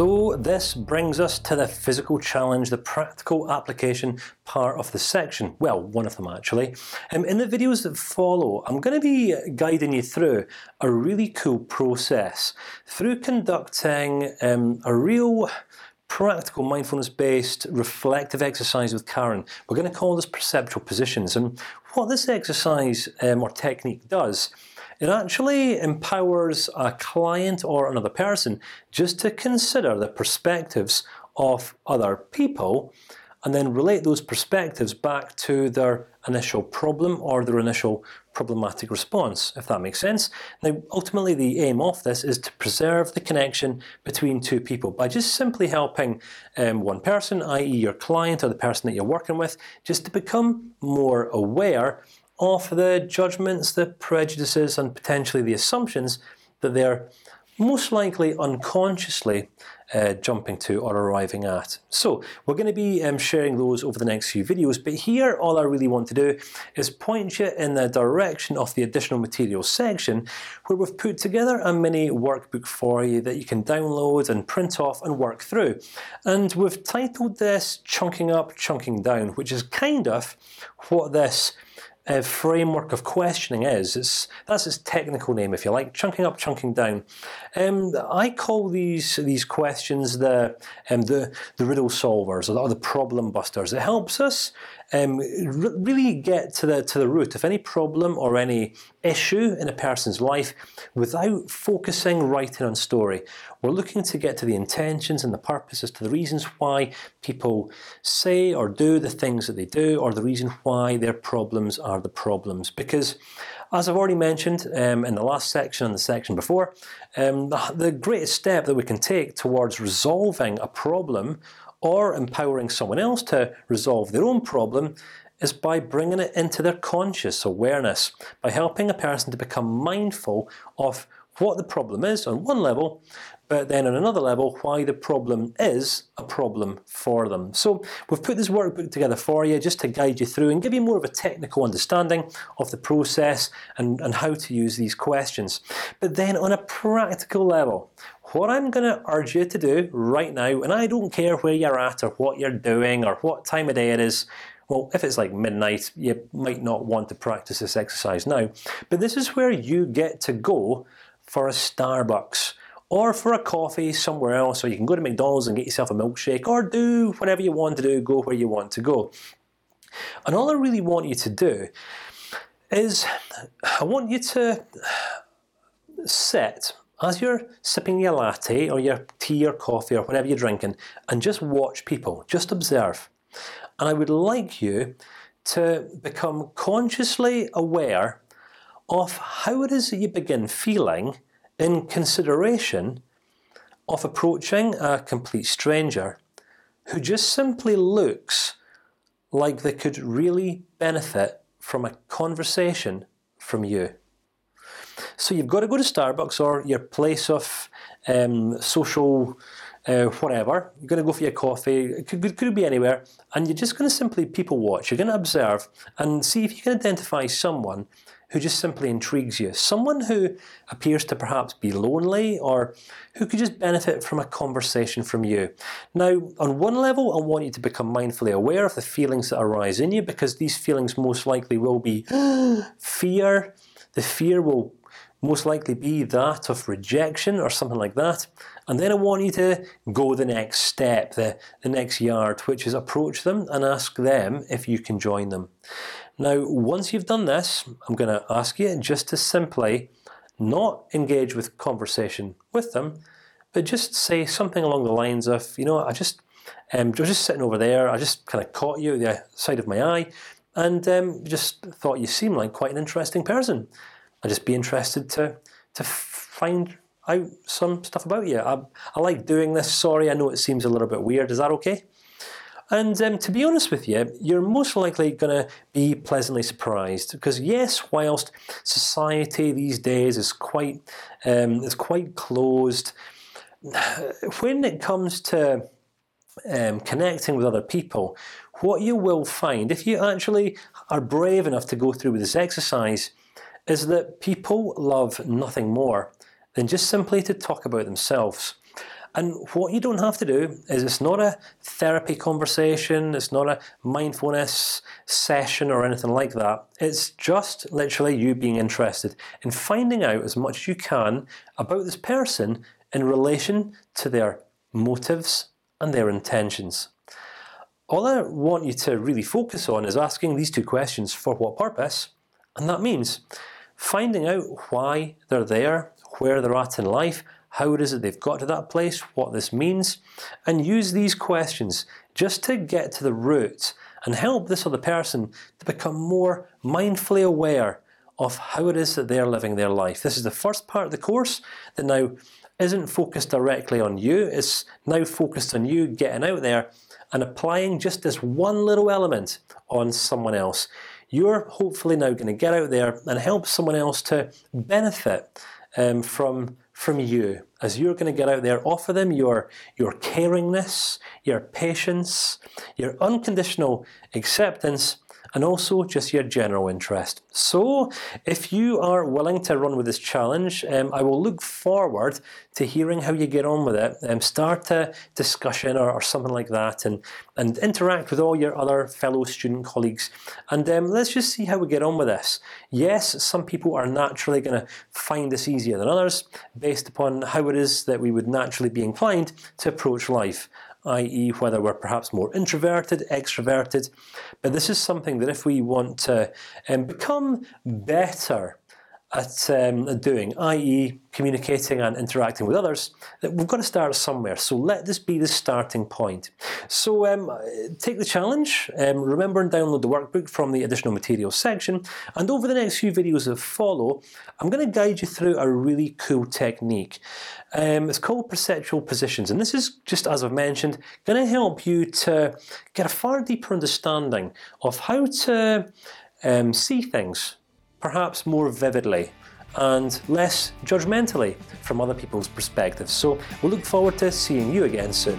So this brings us to the physical challenge, the practical application part of the section. Well, one of them actually. Um, in the videos that follow, I'm going to be guiding you through a really cool process through conducting um, a real practical mindfulness-based reflective exercise with Karen. We're going to call this perceptual positions, and what this exercise um, or technique does it actually empowers a client or another person just to consider the perspectives of other people, and then relate those perspectives back to their initial problem or their initial problematic response, if that makes sense. Now, ultimately, the aim of this is to preserve the connection between two people by just simply helping um, one person, i.e., your client or the person that you're working with, just to become more aware of the judgments, the prejudices, and potentially the assumptions that they're most likely unconsciously uh, jumping to or arriving at. So we're going to be um, sharing those over the next few videos. But here, all I really want to do is point you in the direction of the additional materials section, where we've put together a mini workbook for you that you can download and print off and work through. And we've titled this "Chunking Up, Chunking Down," which is kind of what this uh, framework of questioning is. It's that's its technical name, if you like, chunking up, chunking down. Um, I call these these questions the um, the the riddle solvers or the, or the problem busters. It helps us um, really get to the to the root of any problem or any issue in a person's life without focusing writing on story. We're looking to get to the intentions and the purposes, to the reasons why people say or do the things that they do, or the reason why their problems are the problems. Because, as I've already mentioned um, in the last section and the section before, um, the, the greatest step that we can take towards resolving a problem or empowering someone else to resolve their own problem is by bringing it into their conscious awareness, by helping a person to become mindful of what the problem is on one level, but then on another level, why the problem is a problem for them. So we've put this workbook together for you just to guide you through and give you more of a technical understanding of the process and and how to use these questions. But then on a practical level, what I'm going to urge you to do right now, and I don't care where you're at or what you're doing or what time of day it is. Well, if it's like midnight, you might not want to practice this exercise now. But this is where you get to go for a Starbucks or for a coffee somewhere else, or you can go to McDonald's and get yourself a milkshake, or do whatever you want to do, go where you want to go. And all I really want you to do is, I want you to sit as you're sipping your latte or your tea or coffee or whatever you're drinking, and just watch people, just observe. And I would like you to become consciously aware of how it is that you begin feeling in consideration of approaching a complete stranger who just simply looks like they could really benefit from a conversation from you. So you've got to go to Starbucks or your place of um, social uh, whatever. You're going to go for your coffee. It could, could be anywhere, and you're just going to simply people watch. You're going to observe and see if you can identify someone who just simply intrigues you. Someone who appears to perhaps be lonely, or who could just benefit from a conversation from you. Now, on one level, I want you to become mindfully aware of the feelings that arise in you, because these feelings most likely will be fear. The fear will most likely be that of rejection or something like that. And then I want you to go the next step, the the next yard, which is approach them and ask them if you can join them. Now, once you've done this, I'm going to ask you just to simply not engage with conversation with them, but just say something along the lines of, you know, I just, um, I was just sitting over there. I just kind of caught you the side of my eye, and um, just thought you seemed like quite an interesting person. I'd just be interested to to find out some stuff about you. I, I like doing this. Sorry, I know it seems a little bit weird. Is that okay? And um, to be honest with you, you're most likely going to be pleasantly surprised because yes, whilst society these days is quite um, is quite closed, when it comes to um, connecting with other people, what you will find if you actually are brave enough to go through with this exercise is that people love nothing more than just simply to talk about themselves. And what you don't have to do is it's not a therapy conversation, it's not a mindfulness session or anything like that. It's just literally you being interested in finding out as much as you can about this person in relation to their motives and their intentions. All I want you to really focus on is asking these two questions: for what purpose, and that means finding out why they're there, where they're at in life, how it is that they've got to that place, what this means, and use these questions just to get to the root and help this other person to become more mindfully aware of how it is that they're living their life. This is the first part of the course that now isn't focused directly on you. It's now focused on you getting out there and applying just this one little element on someone else. You're hopefully now going to get out there and help someone else to benefit um, from from you as you're going to get out there. Offer them your your caringness, your patience, your unconditional acceptance, and also just your general interest. So, if you are willing to run with this challenge, um, I will look forward to hearing how you get on with it. Um, start a discussion or, or, something like that, and and interact with all your other fellow student colleagues. And um, let's just see how we get on with this. Yes, some people are naturally going to find this easier than others, based upon how it is that we would naturally be inclined to approach life i.e., whether we're perhaps more introverted, extroverted. But this is something that if we want to um, become better at um, doing, i.e., communicating and interacting with others, that we've got to start somewhere. So let this be the starting point. So um, take the challenge. Um, remember and download the workbook from the additional materials section. And over the next few videos that follow, I'm going to guide you through a really cool technique. Um, it's called perceptual positions, and this is just as I've mentioned, going to help you to get a far deeper understanding of how to um, see things perhaps more vividly and less judgmentally from other people's perspectives. So we'll look forward to seeing you again soon.